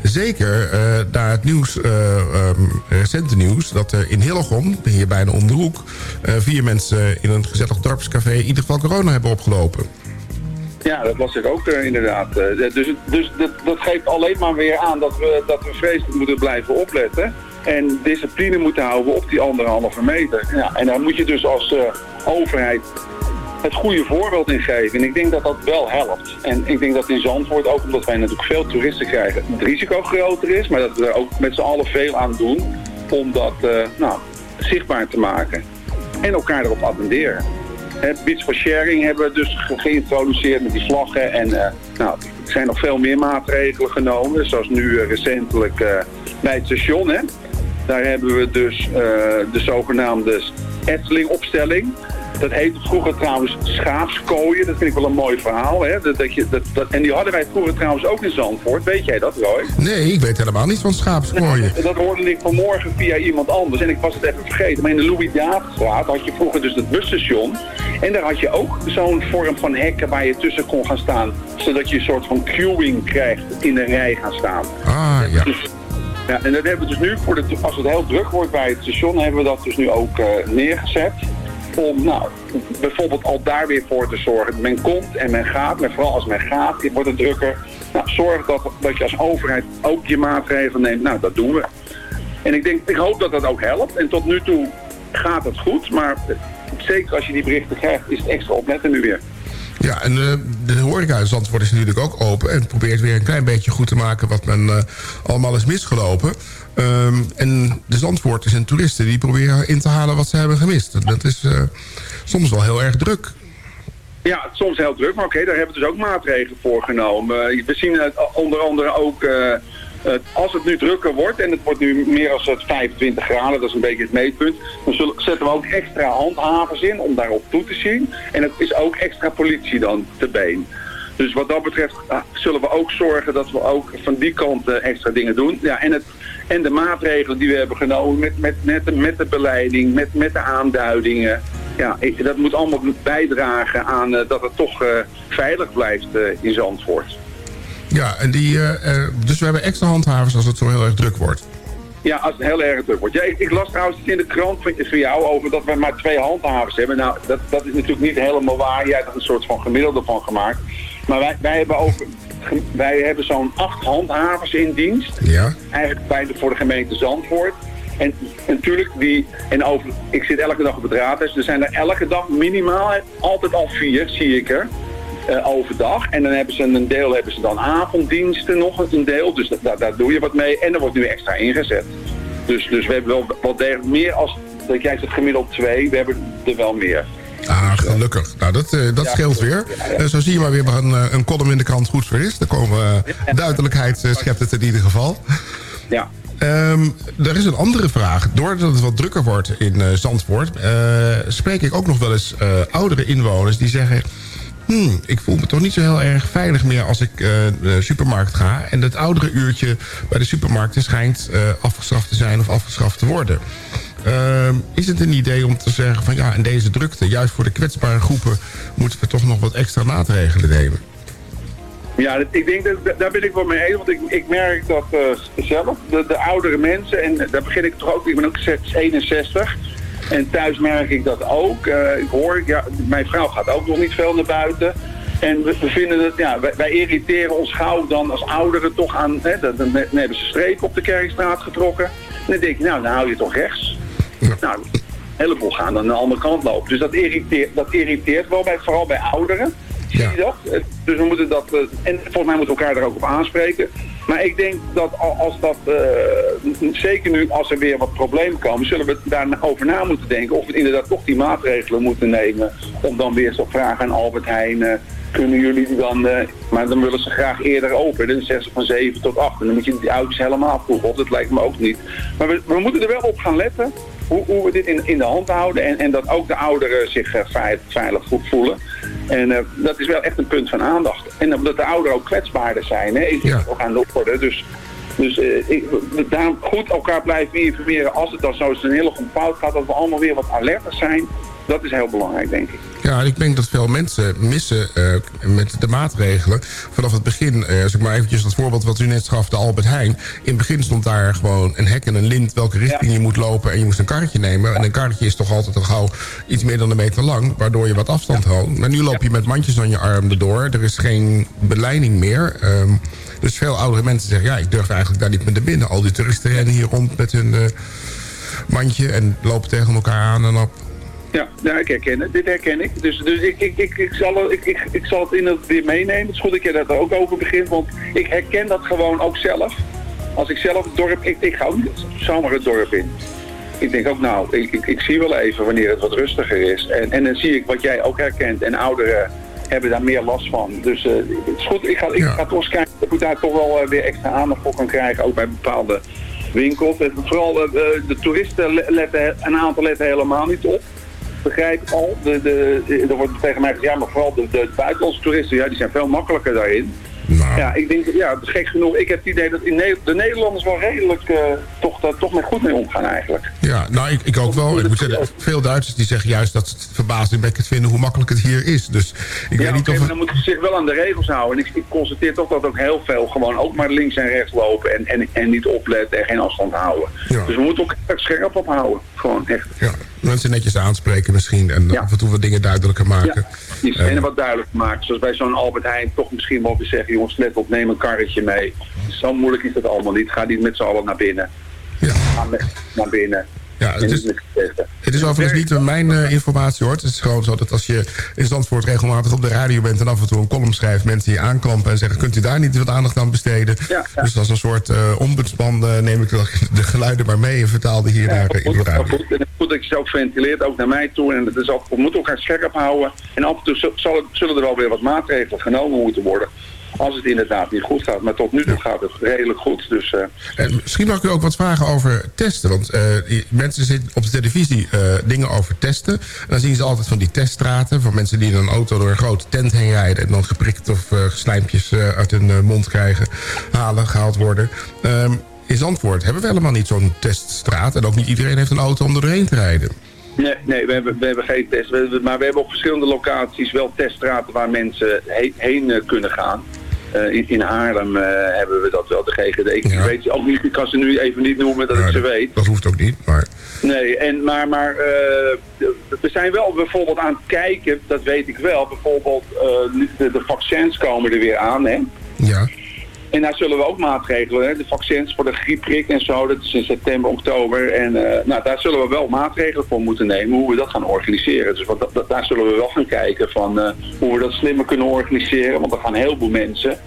Zeker naar het nieuws, um, recente nieuws, dat er in Hillegom, hier bijna om de hoek... vier mensen in een gezellig dorpscafé in ieder geval corona hebben opgelopen. Ja, dat was ik ook uh, inderdaad. Uh, dus dus dat, dat geeft alleen maar weer aan dat we, dat we vreselijk moeten blijven opletten. En discipline moeten houden op die anderhalve meter. Ja, en daar moet je dus als uh, overheid het goede voorbeeld in geven. En ik denk dat dat wel helpt. En ik denk dat in Zandvoort, ook omdat wij natuurlijk veel toeristen krijgen, het risico groter is. Maar dat we er ook met z'n allen veel aan doen om dat nou, zichtbaar te maken. En elkaar erop attenderen. Bits for Sharing hebben we dus geïntroduceerd met die vlaggen. En uh, nou, er zijn nog veel meer maatregelen genomen. Zoals nu uh, recentelijk uh, bij het station. Hè. Daar hebben we dus de zogenaamde Efteling-opstelling. Dat heette vroeger trouwens schaapskooien. Dat vind ik wel een mooi verhaal. Hè? Dat, dat je, dat, dat, en die hadden wij vroeger trouwens ook in Zandvoort. Weet jij dat, Roy? Nee, ik weet helemaal niet van schaapskooien. [LAUGHS] dat hoorde ik vanmorgen via iemand anders. En ik was het even vergeten. Maar in de Louis Davidstraat had je vroeger dus het busstation. En daar had je ook zo'n vorm van hekken waar je tussen kon gaan staan. Zodat je een soort van queuing krijgt in een rij gaan staan. Ah, ja. Dus, ja, en dat hebben we dus nu, voor de, als het heel druk wordt bij het station, hebben we dat dus nu ook uh, neergezet om nou, bijvoorbeeld al daar weer voor te zorgen. Men komt en men gaat, maar vooral als men gaat, wordt het drukker. Nou, zorg dat, dat je als overheid ook je maatregelen neemt. Nou, dat doen we. En ik, denk, ik hoop dat dat ook helpt. En tot nu toe gaat het goed, maar zeker als je die berichten krijgt, is het extra opletten nu weer. Ja, en uh, de horeca in Zandvoort is natuurlijk ook open... en probeert weer een klein beetje goed te maken wat men uh, allemaal is misgelopen. Um, en de Zandvoorters en toeristen die proberen in te halen wat ze hebben gemist. Dat is uh, soms wel heel erg druk. Ja, soms heel druk, maar oké, okay, daar hebben we dus ook maatregelen voor genomen. we zien onder andere ook als het nu drukker wordt, en het wordt nu meer dan 25 graden, dat is een beetje het meetpunt, dan zullen, zetten we ook extra handhavers in om daarop toe te zien. En het is ook extra politie dan te been. Dus wat dat betreft uh, zullen we ook zorgen dat we ook van die kant uh, extra dingen doen. Ja, en het, En de maatregelen die we hebben genomen met, met, met, de, met de beleiding, met, met de aanduidingen. Ja, dat moet allemaal bijdragen aan eh, dat het toch eh, veilig blijft eh, in Zandvoort. Ja, en die, eh, eh, dus we hebben extra handhavers als het zo heel erg druk wordt. Ja, als het heel erg druk wordt. Ja, ik, ik las trouwens in de krant van, van jou over dat we maar twee handhavers hebben. Nou, dat, dat is natuurlijk niet helemaal waar. Jij hebt er een soort van gemiddelde van gemaakt. Maar wij, wij hebben, over, ge- wij hebben zo'n acht handhavers in dienst. Ja. Eigenlijk bij de, voor de gemeente Zandvoort. En natuurlijk, die, en over, ik zit elke dag op het raadhuis. Er zijn er elke dag minimaal altijd al vier, zie ik er. Eh, overdag. En dan hebben ze een deel hebben ze dan avonddiensten nog een deel. Dus da- daar, doe je wat mee. En er wordt nu extra ingezet. Dus, dus we hebben wel wat degelijk meer als, dat jij zegt gemiddeld twee. We hebben er wel meer. Ah, gelukkig. Nou, dat, eh, dat Ja, scheelt weer. Eh, zo zie je maar weer waar een, een column in de krant goed voor is. Daar komen duidelijkheid schept het in ieder geval. Ja. Ehm, er is een andere vraag. Doordat het wat drukker wordt in Zandvoort... spreek ik ook nog wel eens oudere inwoners die zeggen... Hmm, ik voel me toch niet zo heel erg veilig meer als ik eh, de supermarkt ga. En dat oudere uurtje bij de supermarkten schijnt eh, afgeschaft te zijn of afgeschaft te worden. Ehm, is het een idee om te zeggen van ja, in deze drukte... juist voor de kwetsbare groepen moeten we toch nog wat extra maatregelen nemen? Ja, ik denk dat daar ben ik wel mee eens. Want ik, ik merk dat eh, zelf, de, de oudere mensen, en daar begin ik toch ook, ik ben ook 61. En thuis merk ik dat ook. Eh, ik hoor, ja, mijn vrouw gaat ook nog niet veel naar buiten. En we, we vinden dat, ja, wij, wij irriteren ons gauw dan als ouderen toch aan, hè, dan, dan hebben ze streep op de Kerkstraat getrokken. En dan denk ik, nou, dan hou je toch rechts. Nou, een heleboel gaan dan aan de andere kant lopen. Dus dat irriteert, dat irriteert wel, bij, vooral bij ouderen. Zie je dat? Dus we moeten dat, eh, en volgens mij moeten we elkaar daar ook op aanspreken. Maar ik denk dat al- als dat, eh, zeker nu als er weer wat problemen komen, zullen we daarover na moeten denken of we inderdaad toch die maatregelen moeten nemen. Om dan weer zo vragen aan Albert Heijn, eh, kunnen jullie dan, maar dan willen ze graag eerder open. Dan zeggen ze van 7 tot 8 en dan moet je die ouders helemaal vroeg op. Dat lijkt me ook niet. Maar we, we moeten er wel op gaan letten hoe, hoe we dit in, in de hand houden en, en dat ook de ouderen zich eh, veilig, voelen. En eh, dat is wel echt een punt van aandacht. En omdat de ouderen ook kwetsbaarder zijn, hè, is het ook aan de orde. Dus, dus eh, ik, daarom goed elkaar blijven informeren als het dan zo is een hele goed fout gaat, dat we allemaal weer wat alerter zijn. Dat is heel belangrijk, denk ik. Ja, ik denk dat veel mensen missen eh, met de maatregelen. Vanaf het begin, eh, als ik maar eventjes dat voorbeeld wat u net gaf, de Albert Heijn. In het begin stond daar gewoon een hek en een lint welke richting je moet lopen. En je moest een karretje nemen. En een karretje is toch altijd al gauw iets meer dan een meter lang. Waardoor je wat afstand houdt. Maar nu loop je met mandjes aan je arm erdoor. Er is geen beleiding meer. Ehm, dus veel oudere mensen zeggen, ja, ik durf eigenlijk daar niet meer naar binnen. Al die toeristen rennen hier rond met hun eh, mandje en lopen tegen elkaar aan en op. Ja, ja, ik herken het. Dit herken ik. Dus, dus ik, ik, ik, ik, zal, ik, ik, ik zal het in het weer meenemen. Het is goed dat je daar ook over begint, want ik herken dat gewoon ook zelf. Als ik zelf het dorp, ik, ik ga ook niet zomaar het dorp in. Ik denk ook, nou, ik, ik, ik zie wel even wanneer het wat rustiger is. En, en dan zie ik wat jij ook herkent. En ouderen hebben daar meer last van. Dus eh, het is goed, ik ga, ik ga toch eens kijken of ik daar toch wel eh, weer extra aandacht voor kan krijgen. Ook bij bepaalde winkels. En vooral eh, de toeristen le- letten, een aantal letten helemaal niet op begrijp al. De, de, er wordt tegen mij gezegd, ja, maar vooral de, de buitenlandse toeristen, ja, die zijn veel makkelijker daarin. Ja, ik denk, ja, het is gek genoeg. Ik heb het idee dat in Ne- de Nederlanders wel redelijk eh, toch, daar toch met goed mee omgaan eigenlijk. Ja, nou, ik, ik ook wel. Ik moet zeggen, veel Duitsers die zeggen juist dat ze het verbazingwekkend vinden hoe makkelijk het hier is. Dus ik ja, weet niet of... het- dan moeten ze zich wel aan de regels houden. En ik, ik constateer toch dat ook heel veel gewoon ook maar links en rechts lopen en, en, en niet opletten en geen afstand houden. Dus we moeten ook echt scherp ophouden. Gewoon echt. Ja, mensen netjes aanspreken misschien en af en toe wat dingen duidelijker maken. Die en wat duidelijk maken. Zoals bij zo'n Albert Heijn toch misschien mogen zeggen... jongens, let op, neem een karretje mee. Zo moeilijk is dat allemaal niet. Ga niet met z'n allen naar binnen. Ga met, naar binnen. Ja, het is-. Het is overigens niet mijn eh, informatie hoor. Het is gewoon zo dat als je in Zandvoort regelmatig op de radio bent... en af en toe een column schrijft, mensen die aanklampen en zeggen... kunt u daar niet wat aandacht aan besteden? Dus als een soort eh ombudsman neem ik de, de geluiden maar mee... en vertaalde hier naar eh, in de radio. Goed, en het is goed dat je ze ook ventileert, ook naar mij toe. En het is ook, we moeten elkaar scherp houden. En af en toe zullen er wel weer wat maatregelen genomen moeten worden. Als het inderdaad niet goed gaat. Maar tot nu toe gaat het redelijk goed. Dus eh, En misschien mag ik u ook wat vragen over testen. Want eh, mensen zien op de televisie eh, dingen over testen. En dan zien ze altijd van die teststraten. Van mensen die in een auto door een grote tent heen rijden... en dan geprikt of slijmpjes eh, uit hun mond krijgen, halen, gehaald worden. Ehm, in Zandvoort hebben we helemaal niet zo'n teststraat. En ook niet iedereen heeft een auto om doorheen te rijden. Nee, nee we, hebben, we hebben geen test. We- maar we hebben op verschillende locaties wel teststraten waar mensen he- heen kunnen gaan. Eh, in, in Haarlem eh, hebben we dat wel, de GGD. Ik weet ze ook niet, ik kan ze nu even niet noemen dat ik ze weet. Dat hoeft ook niet, maar... Nee, en, maar, maar eh, we zijn wel bijvoorbeeld aan het kijken, dat weet ik wel. Bijvoorbeeld de, de vaccins komen er weer aan, hè. Ja. En daar zullen we ook maatregelen, hè? de vaccins voor de griepprik en zo, dat is in september, oktober. En eh, nou, daar zullen we wel maatregelen voor moeten nemen, hoe we dat gaan organiseren. Dus wat, dat- daar zullen we wel gaan kijken van eh, hoe we dat slimmer kunnen organiseren. Want er gaan heel veel mensen,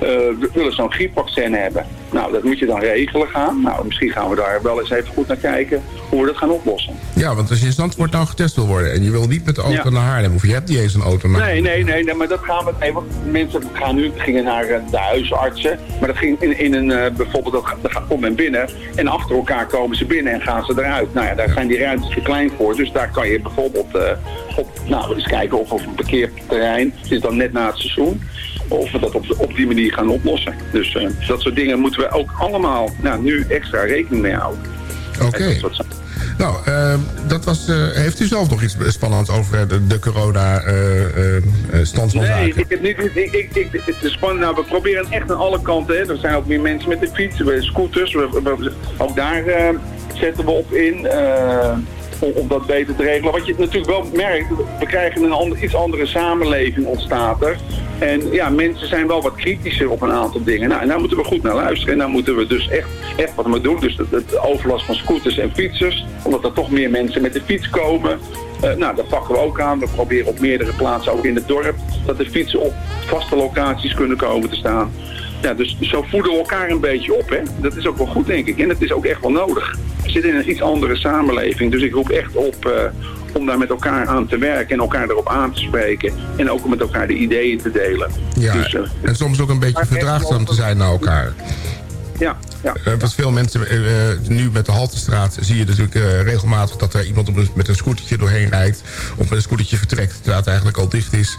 we willen zo'n griepvaccin hebben. Nou, dat moet je dan regelen gaan. Nou, misschien gaan we daar wel eens even goed naar kijken hoe we dat gaan oplossen. Ja, want als je in Zandvoort nou getest wil worden... en je wil niet met de auto Ja. naar Haarlem... of je hebt niet eens een auto naar Nee, nee, nee, nee, maar dat gaan we. Nee, want mensen gaan nu gingen naar de huisartsen. Maar dat ging in, in een eh, bijvoorbeeld gaat om en binnen. En achter elkaar komen ze binnen en gaan ze eruit. Nou ja, daar zijn die ruimtes te klein voor. Dus daar kan je bijvoorbeeld eh, op, nou, eens kijken of op een parkeerterrein, het is dan net na het seizoen. Of we dat op, op die manier gaan oplossen. Dus eh, dat soort dingen moeten we ook allemaal nou, nu extra rekening mee houden. Oké. Nou, eh, dat was, eh, heeft u zelf nog iets spannends over de, de corona-stand van Nee, zaken? ik heb niet. Ik, ik, ik, spannend. Nou, we proberen echt aan alle kanten. Hè. Er zijn ook meer mensen met de fiets, scooters. We, we- ook daar eh, zetten we op in. Om, dat beter te regelen. Wat je natuurlijk wel merkt, we krijgen een ander, iets andere samenleving ontstaat er. En ja, mensen zijn wel wat kritischer op een aantal dingen. Nou, en daar moeten we goed naar luisteren. En daar moeten we dus echt, echt wat we doen. Dus de overlast van scooters en fietsers. Omdat er toch meer mensen met de fiets komen. Eh, nou, dat pakken we ook aan. We proberen op meerdere plaatsen, ook in het dorp, dat de fietsen op vaste locaties kunnen komen te staan. Ja, dus zo voeden we elkaar een beetje op. Hè? Dat is ook wel goed, denk ik. En dat is ook echt wel nodig. We zitten in een iets andere samenleving. Dus ik roep echt op eh, om daar met elkaar aan te werken en elkaar erop aan te spreken. En ook om met elkaar de ideeën te delen. Ja, Dus, eh, en soms ook een beetje verdraagzaam te zijn naar elkaar. Ja, ja. Eh, wat veel mensen, eh, eh, nu met de Haltestraat zie je natuurlijk regelmatig dat er iemand op een- met een scootertje doorheen rijdt. Of met een scootertje vertrekt, terwijl het eigenlijk al dicht is.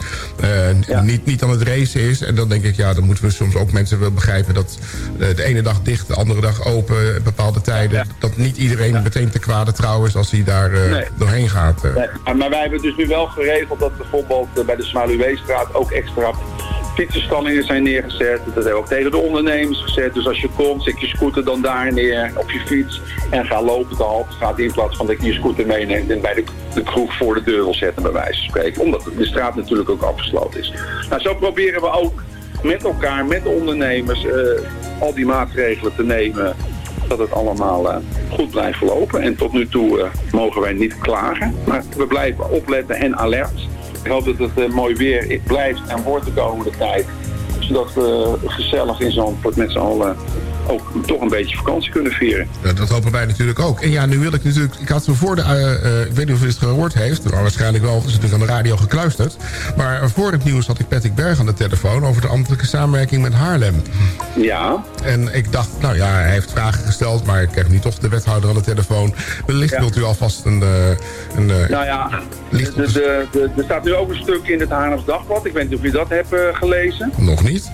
niet, niet aan het racen is. En dan denk ik, ja, dan moeten we soms ook mensen wel begrijpen dat de ene dag dicht, de andere dag open, bepaalde tijden. Dat niet iedereen meteen te kwade trouw is als hij daar Nee. doorheen gaat. Nee, maar- maar wij hebben dus nu wel geregeld dat bijvoorbeeld bij de Smaluweestraat ook extra fietsenstallingen zijn neergezet. Dat hebben we ook tegen de ondernemers gezet. Dus als je komt, zet je scooter dan daar neer op je fiets en ga lopen de Haltestraat in plaats van dat je je scooter meeneemt en bij de, de kroeg voor de deur wil zetten bij wijze van spreken. Omdat de straat natuurlijk ook afgesloten is. Nou, zo proberen we ook met elkaar, met de ondernemers, eh, al die maatregelen te nemen dat het allemaal eh, goed blijft verlopen. En tot nu toe eh, mogen wij niet klagen. Maar we blijven opletten en alert. Ik hoop dat het mooi weer blijft en wordt de komende tijd. Zodat we gezellig in Zandvoort met z'n allen ook toch een beetje vakantie kunnen vieren. Ja, dat hopen wij natuurlijk ook. En ja, nu wil ik natuurlijk... Ik had zo voor de... eh, eh, ik weet niet of u het gehoord heeft. Maar waarschijnlijk wel. Is natuurlijk aan de radio gekluisterd. Maar voor het nieuws had ik Patrick Berg aan de telefoon... over de ambtelijke samenwerking met Haarlem. Ja. En ik dacht, nou ja, hij heeft vragen gesteld... maar ik krijg nu toch de wethouder aan de telefoon. Wellicht wilt u alvast een... eh, een eh, Nou ja, de, de, de, er staat nu ook een stuk in het Haarlems Dagblad. Ik weet niet of u dat hebt eh, gelezen. Nog niet.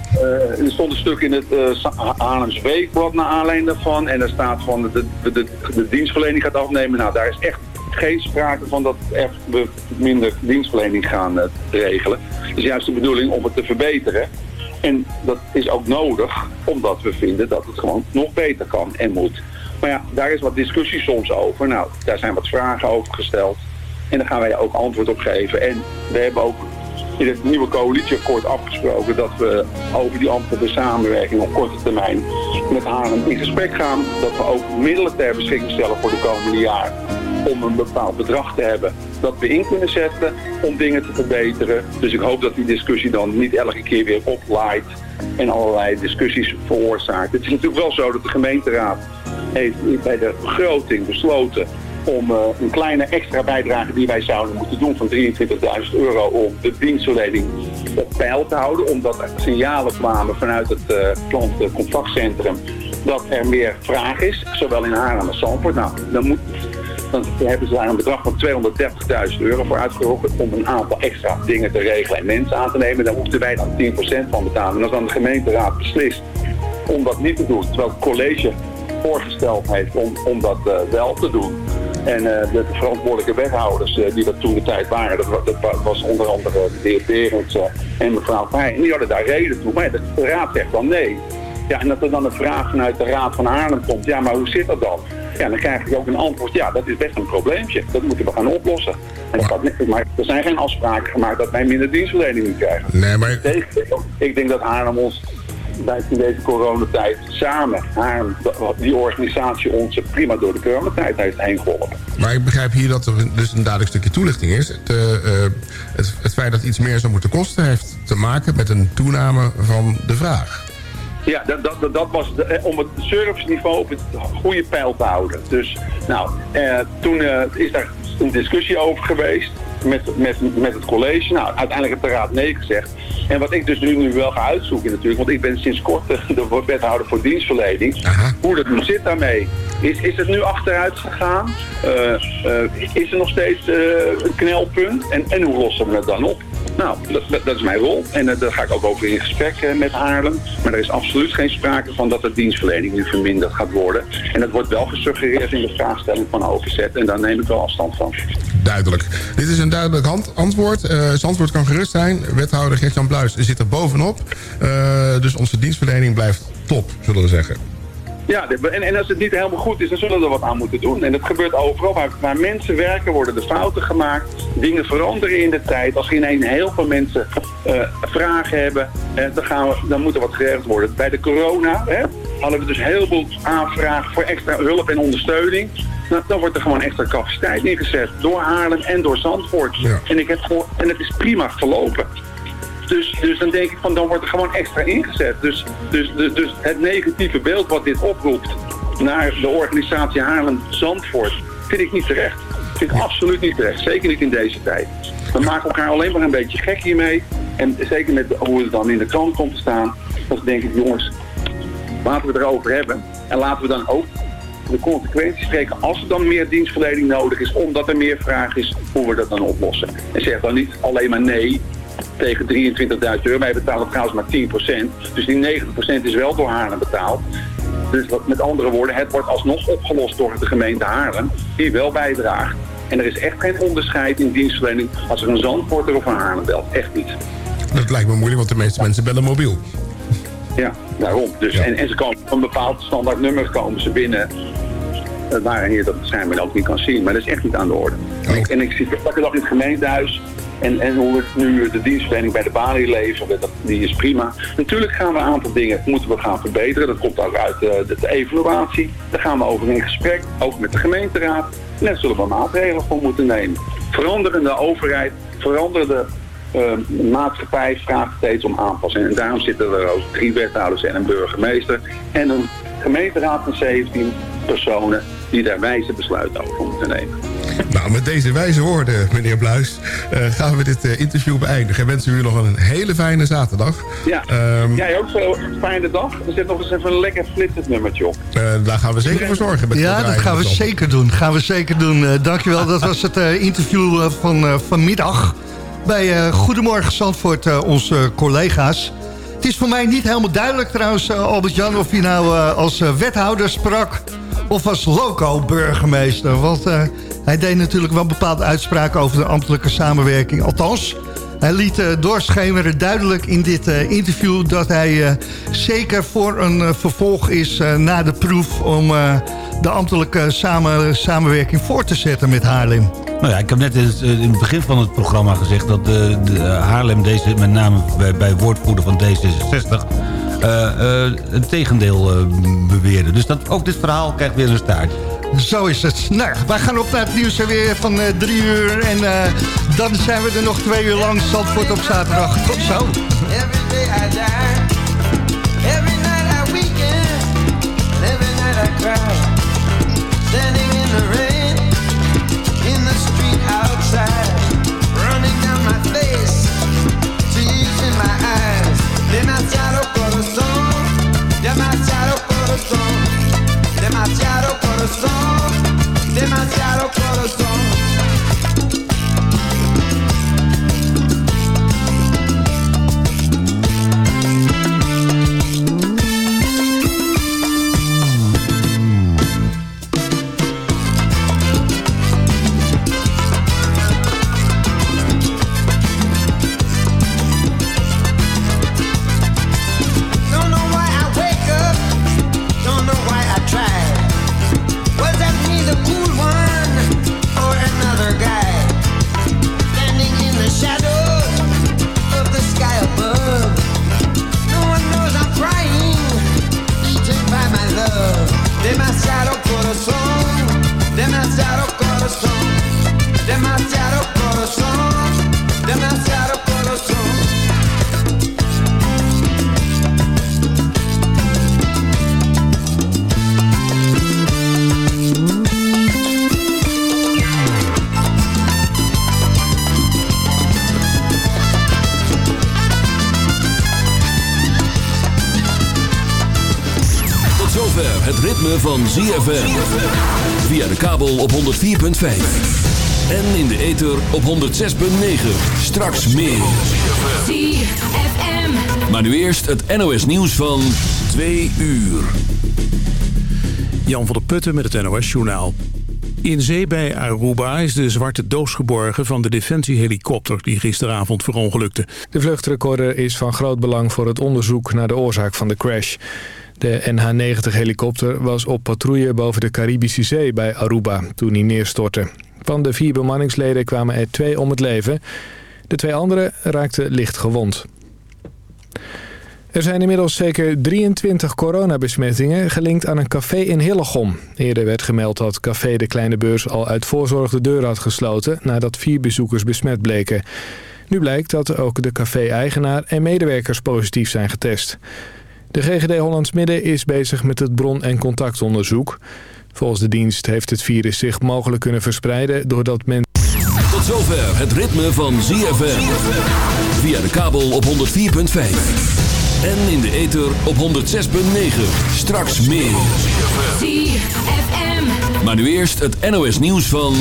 Er stond een stuk in het Sa- Haarlems Weekblad naar aanleiding daarvan. En er staat van de, de, de, de dienstverlening gaat afnemen. Nou, daar is echt geen sprake van dat er we minder dienstverlening gaan regelen. Het is juist de bedoeling om het te verbeteren. En dat is ook nodig, omdat we vinden dat het gewoon nog beter kan en moet. Maar ja, daar is wat discussie soms over. Nou, daar zijn wat vragen over gesteld. En daar gaan wij ook antwoord op geven. En we hebben ook in het nieuwe coalitieakkoord afgesproken dat we over die ambtelijke samenwerking op korte termijn met Haarlem in gesprek gaan. Dat we ook middelen ter beschikking stellen voor de komende jaar om een bepaald bedrag te hebben dat we in kunnen zetten om dingen te verbeteren. Dus ik hoop dat die discussie dan niet elke keer weer oplaait en allerlei discussies veroorzaakt. Het is natuurlijk wel zo dat de gemeenteraad heeft bij de begroting besloten om eh, een kleine extra bijdrage die wij zouden moeten doen van 23.000 euro om de dienstverlening op peil te houden. Omdat er signalen kwamen vanuit het eh klantcontactcentrum dat er meer vraag is, zowel in Haarlem als Zandvoort. Nou, dan, moet, dan hebben ze daar een bedrag van 230.000 euro voor uitgeroepen om een aantal extra dingen te regelen en mensen aan te nemen. Daar moeten wij dan 10% van betalen. En als dan de gemeenteraad beslist om dat niet te doen, terwijl het college voorgesteld heeft om, om dat eh, wel te doen. En eh, de verantwoordelijke wethouders die dat toen de tijd waren, dat, wa- dat wa- was onder andere de heer Berends eh, en mevrouw Fijn, en die hadden daar reden toe. Maar de, de raad zegt dan nee. Ja, en dat er dan een vraag vanuit de Raad van Haarlem komt, ja, maar hoe zit dat dan? Ja, dan krijg ik ook een antwoord, ja, dat is best een probleempje. Dat moeten we gaan oplossen. En dat, maar er zijn geen afspraken gemaakt dat wij minder dienstverlening krijgen. Nee, maar ik denk dat Haarlem ons bij in deze coronatijd samen, Haarlem, die organisatie ons prima door de coronatijd heeft heen geholpen. Maar ik begrijp hier dat er dus een duidelijk stukje toelichting is. Het, eh, eh, het, het feit dat iets meer zou moeten kosten... heeft te maken met een toename van de vraag. Ja, dat, dat, dat, was de- eh, om het serviceniveau op het goede pijl te houden. Dus nou, eh, toen eh, is daar een discussie over geweest met, met, met het college. Nou, uiteindelijk heeft de raad nee gezegd. En wat ik dus nu, nu wel ga uitzoeken natuurlijk, want ik ben sinds kort de, de wethouder voor dienstverlening. Hoe dat nu zit daarmee. Is, is het nu achteruit gegaan? Eh, eh, is er nog steeds eh, een knelpunt? En, en hoe lossen we het dan op? Nou, dat, is mijn rol. En eh, daar ga ik ook over in gesprek eh, met Haarlem. Maar er is absoluut geen sprake van dat de dienstverlening nu verminderd gaat worden. En dat wordt wel gesuggereerd in de vraagstelling van OVZ. En daar neem ik wel afstand van. Duidelijk. Dit is een duidelijk hand- antwoord. Eh antwoord kan gerust zijn. Wethouder Gert-Jan Bluis zit er bovenop. Dus onze dienstverlening blijft top, zullen we zeggen. Ja, de- en, en als het niet helemaal goed is, dan zullen we er wat aan moeten doen. En dat gebeurt overal. Waar, waar mensen werken, worden er fouten gemaakt. Dingen veranderen in de tijd. Als ineens heel veel mensen eh, vragen hebben, dan, gaan we, dan moet er wat geregeld worden. Bij de corona hè, hadden we dus heel veel aanvragen voor extra hulp en ondersteuning. Nou, dan wordt er gewoon extra capaciteit ingezet. Door Haarlem en door Zandvoort. En, ik heb en het is prima verlopen. Dus, dus dan denk ik van, dan wordt er gewoon extra ingezet. Dus, dus, dus, dus het negatieve beeld wat dit oproept naar de organisatie Haarlem-Zandvoort, vind ik niet terecht. Vind ik absoluut niet terecht. Zeker niet in deze tijd. We maken elkaar alleen maar een beetje gek hiermee. En zeker met hoe het dan in de krant komt te staan. Dan denk ik, jongens, laten we het erover hebben. En laten we dan ook de consequenties trekken als er dan meer dienstverlening nodig is, omdat er meer vraag is, hoe we dat dan oplossen. En zeg dan niet alleen maar nee tegen 23.000 euro. Wij betalen trouwens maar 10%. Dus die 90% is wel door Haarlem betaald. Dus wat, met andere woorden, het wordt alsnog opgelost door de gemeente Haarlem, die wel bijdraagt. En er is echt geen onderscheid in dienstverlening als er een Zandvoorter of een Haarlem belt. Echt niet. Dat lijkt me moeilijk, want de meeste mensen bellen mobiel. Ja, daarom. Dus, en, en ze komen op een bepaald standaard nummer komen ze binnen. Waar hier dat schijnbaar ook niet kan zien. Maar dat is echt niet aan de orde. En ik, en ik zit elke dag in het gemeentehuis. En, en hoe we nu de dienstverlening bij de balie leveren, die is prima. Natuurlijk gaan we een aantal dingen moeten we gaan verbeteren. Dat komt ook uit uh, de, de, evaluatie. Daar gaan we over in gesprek, ook met de gemeenteraad. En daar zullen we maatregelen voor moeten nemen. Veranderende overheid, veranderende uh, maatschappij vraagt steeds om aanpassing. En daarom zitten er ook drie wethouders en een burgemeester. En een gemeenteraad van 17 personen die daar wijze besluiten over moeten nemen. Nou, met deze wijze woorden, meneer Bluis, uh, gaan we dit uh, interview beëindigen. En wensen u nog een hele fijne zaterdag. Ja, um, jij ook zo een fijne dag. Er zit nog eens even een lekker flitsend nummertje op. Uh, daar gaan we zeker voor zorgen. Met ja, dat gaan we zeker doen. Gaan we zeker doen. Uh, dankjewel, dat was het interview van vanmiddag. Bij Goedemorgen Zandvoort, onze collega's. Het is voor mij niet helemaal duidelijk trouwens, Albert-Jan... of hij nou als wethouder sprak of als loco-burgemeester. Want uh, hij deed natuurlijk wel bepaalde uitspraken over de ambtelijke samenwerking. Althans, hij liet uh, doorschemeren duidelijk in dit uh, interview... dat hij zeker voor een vervolg is na de proef... om de ambtelijke samen, samenwerking voor te zetten met Haarlem. Nou ja, ik heb net in het, in het begin van het programma gezegd... dat de Haarlem, deze, met name bij, bij woordvoerder van D66... Uh, uh, het tegendeel uh, beweerde. Dus dat, ook dit verhaal krijgt weer een staartje. Zo is het. Nou, wij gaan op naar het nieuws weer van drie uur. En dan zijn we er nog twee uur lang. Zandvoort op zaterdag. Tot zo. Every day I die. Every night I weekend. Every night I cry. Standing in the rain. Demasiado corazón, demasiado corazón. song. Van ZFM. Via de kabel op 104.5. En in de ether op 106.9. Straks meer. ZFM. Maar nu eerst het NOS nieuws van 2 uur. Jan van der Putten met het NOS-journaal. In zee bij Aruba is de zwarte doos geborgen van de defensiehelikopter die gisteravond verongelukte. De vluchtrecorder is van groot belang voor het onderzoek naar de oorzaak van de crash. De NH-90-helikopter was op patrouille boven de Caribische Zee bij Aruba toen hij neerstortte. Van de vier bemanningsleden kwamen er twee om het leven. De twee anderen raakten licht gewond. Er zijn inmiddels zeker 23 coronabesmettingen gelinkt aan een café in Hillegom. Eerder werd gemeld dat café De Kleine Beurs al uit voorzorg de deur had gesloten... nadat vier bezoekers besmet bleken. Nu blijkt dat ook de café-eigenaar en medewerkers positief zijn getest. De GGD Hollands Midden is bezig met het bron- en contactonderzoek. Volgens de dienst heeft het virus zich mogelijk kunnen verspreiden... doordat men Tot zover het ritme van ZFM. Via de kabel op 104.5. En in de ether op 106.9. Straks meer. ZFM. Maar nu eerst het NOS nieuws van...